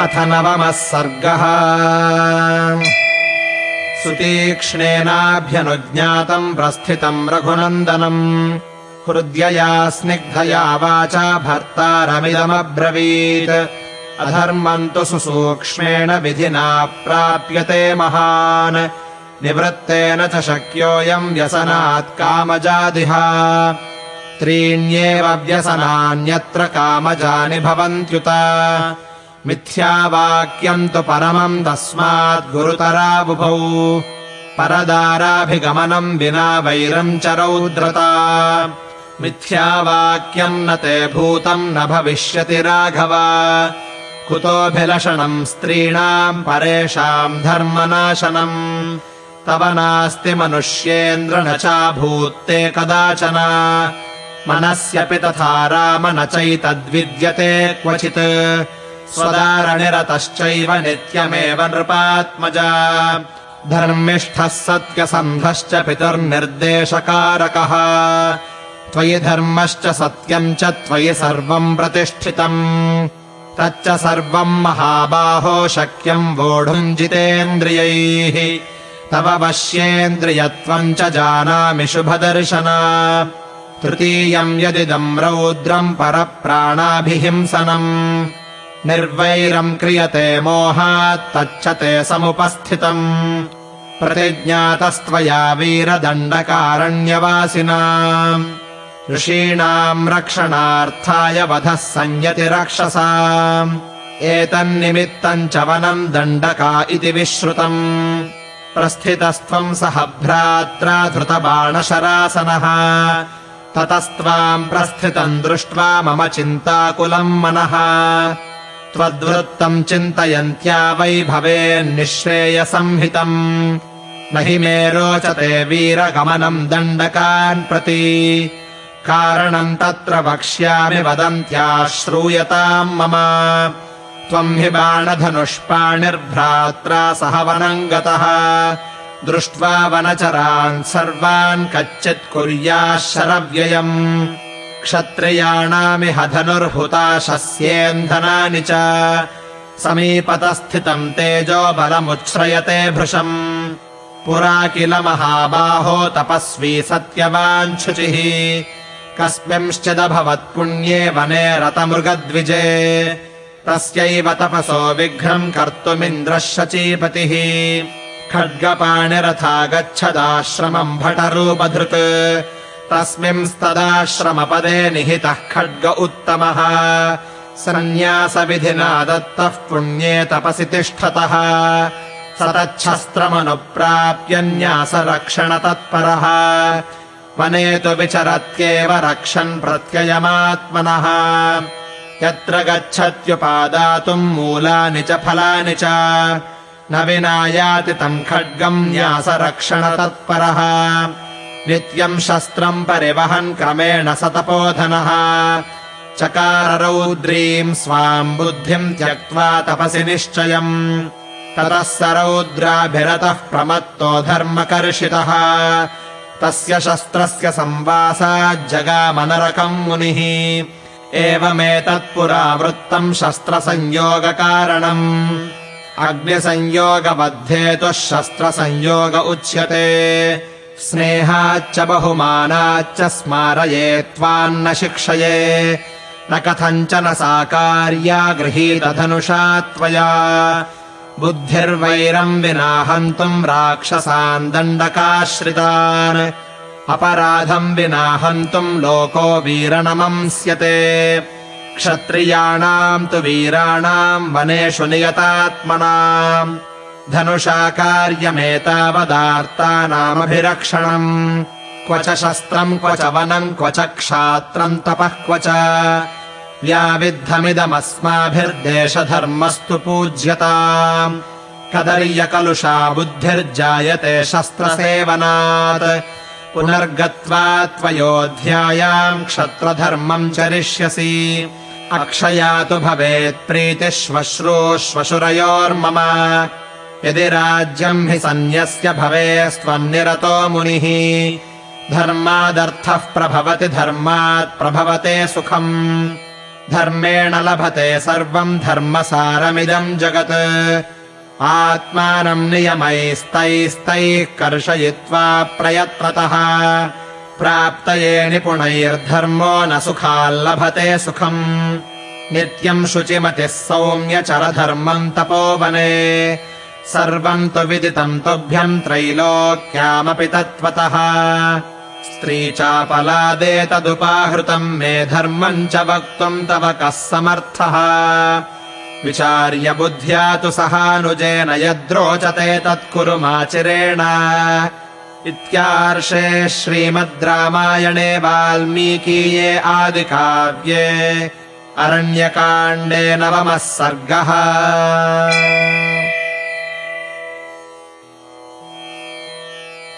अथ नवमः सर्गः। सुतीक्ष्णेनाभ्यनुज्ञातम् प्रस्थितम् रघुनन्दनम्। हृद्यया स्निग्धया वाचा भर्तारमिदमब्रवीत् अधर्मम् तु सुसूक्ष्मेण विधिना प्राप्यते महान्। निवृत्तेन च शक्योऽयम् व्यसनात् कामजादिह। त्रीण्येव व्यसनान्यत्र कामजानि भवन्त्युत मिथ्यावाक्यम् तु परमम् तस्मात् गुरुतराबुभौ परदाराभिगमनम् विना वैरम् च रौद्रता। मिथ्यावाक्यम् न ते भूतम् न भविष्यति राघव। कुतोऽभिलषणम् स्त्रीणाम् परेषाम् धर्मनाशनम्। तव नास्ति मनुष्येन्द्र न चाभूत्ते कदाचन। मनस्यपि तथा राम न चैतद्विद्यते क्वचित् स्वदारणिरतश्चैव नित्यमेव नृपात्मजा। धर्मिष्ठः सत्यसन्धश्च पितुर्निर्देशकारकः। त्वयि धर्मश्च सत्यम् च त्वयि सर्वम् प्रतिष्ठितम्। तच्च सर्वम् महाबाहो शक्यम् वोढुम् जितेन्द्रियैः तव वश्येन्द्रियत्वम् च जानामि शुभदर्शना। तृतीयम् यदिदम् रौद्रम् परप्राणाभिहिंसनम् निर्वैरम् क्रियते मोहात्तच्च ते समुपस्थितम्। प्रतिज्ञातस्त्वया वीरदण्डकारण्यवासिना। ऋषीणाम् रक्षणार्थाय वधः संयति रक्षसा एतन्निमित्तम् च वनम् दण्डका इति विश्रुतम्। प्रस्थितस्त्वम् सह भ्रात्रा धृतबाणशरासनः। ततस्त्वाम् प्रस्थितम् दृष्ट्वा मम चिन्ताकुलम् मनः त्वद्वृत्तम् चिन्तयन्त्या वै भवेन्निःश्रेयसंहितम् न हि मे रोचते वीरगमनम् दण्डकान् प्रति। कारणम् तत्र वक्ष्यामि वदन्त्या श्रूयताम् मम। त्वम् हि बाणधनुष्पाणिर्भ्रात्रा सह वनम् गतः। दृष्ट्वा वनचरान् सर्वान् कच्चित् कुर्याः शरव्ययम् क्षत्रियाणामिह धनुर्हुता शस्येन्धनानि च। समीपतस्थितम् तेजो बलमुच्छ्रयते भृशम्। पुरा किल महाबाहो तपस्वी सत्यवाञ्छुचिः। कस्मिंश्चिदभवत्पुण्ये वने रतमृगद्विजे। तस्यैव तपसो विघ्नम् कर्तुमिन्द्रः शचीपतिः खड्गपाणिरथा गच्छदाश्रमम् भटरूपधृत् तस्मिंस्तदाश्रमपदे निहितः खड्ग उत्तमः। सन्न्यासविधिना दत्तः पुण्ये तपसि तिष्ठतः। स तच्छस्त्रमनुप्राप्य न्यासरक्षणतत्परः वने तु विचरत्येव रक्षन् प्रत्ययमात्मनः। यत्र गच्छत्युपादातुम् मूलानि च फलानि च। न विना याति तम् खड्गम् न्यासरक्षणतत्परः नित्यम् शस्त्रम् परिवहन् क्रमेण स तपोधनः। चकाररौद्रीम् स्वाम् बुद्धिम् त्यक्त्वा तपसि निश्चयम्। ततः स रौद्राभिरतः प्रमत्तो धर्मकर्षितः। तस्य शस्त्रस्य संवासाज्जगामनरकम् मुनिः। एवमेतत्पुरावृत्तम् शस्त्रसंयोगकारणम्। अग्निसंयोगबद्धेतुः शस्त्रसंयोग उच्यते स्नेहाच्च बहुमानाच्च स्मारये त्वान्न शिक्षये। न कथञ्चन सा कार्या गृहीतधनुषा त्वया। बुद्धिर्वैरम् विना हन्तुम् राक्षसान् दण्डकाश्रितान्। अपराधम् विना हन्तुम् लोको वीरनमंस्यते। क्षत्रियाणाम् तु वीराणाम् वनेषु नियतात्मनाम् धनुषा कार्यमेतावदार्तानामभिरक्षणम् क्व च शस्त्रम् क्व च वनम् क्व च क्षात्रम् तपः क्व च। व्याविद्धमिदमस्माभिर्देशधर्मस्तु पूज्यताम्। कदर्यकलुषा बुद्धिर्जायते शस्त्रसेवनात्। पुनर्गत्वा त्वयोऽध्यायाम् क्षत्रधर्मम् चरिष्यसि। अक्षया तु भवेत् प्रीतिः यदि राज्यम् हि सन्न्यस्य भवेस्त्वन्निरतो मुनिः धर्मादर्थः प्रभवति धर्मात् प्रभवते सुखम्। धर्मेण लभते सर्वम् धर्मसारमिदम् जगत्। आत्मानम् नियमैस्तैस्तैः कर्षयित्वा प्रयत्नतः प्राप्तये निपुणैर्धर्मो न सुखाल्लभते सुखम्। नित्यम् शुचिमतिः सौम्यचरधर्मम् तपोवने सर्वम् तु विदितम् तुभ्यम् त्रैलोक्यामपि तत्त्वतः। स्त्री चापलादेतदुपाहृतम् मे धर्मम् च वक्तुम् तव कः समर्थः। विचार्य बुद्ध्या तु सहानुजेन यद्रोचते तत्कुरु माचिरेण। इत्यार्षे श्रीमद् रामायणे वाल्मीकीये आदिकाव्ये अरण्यकाण्डे नवमः सर्गः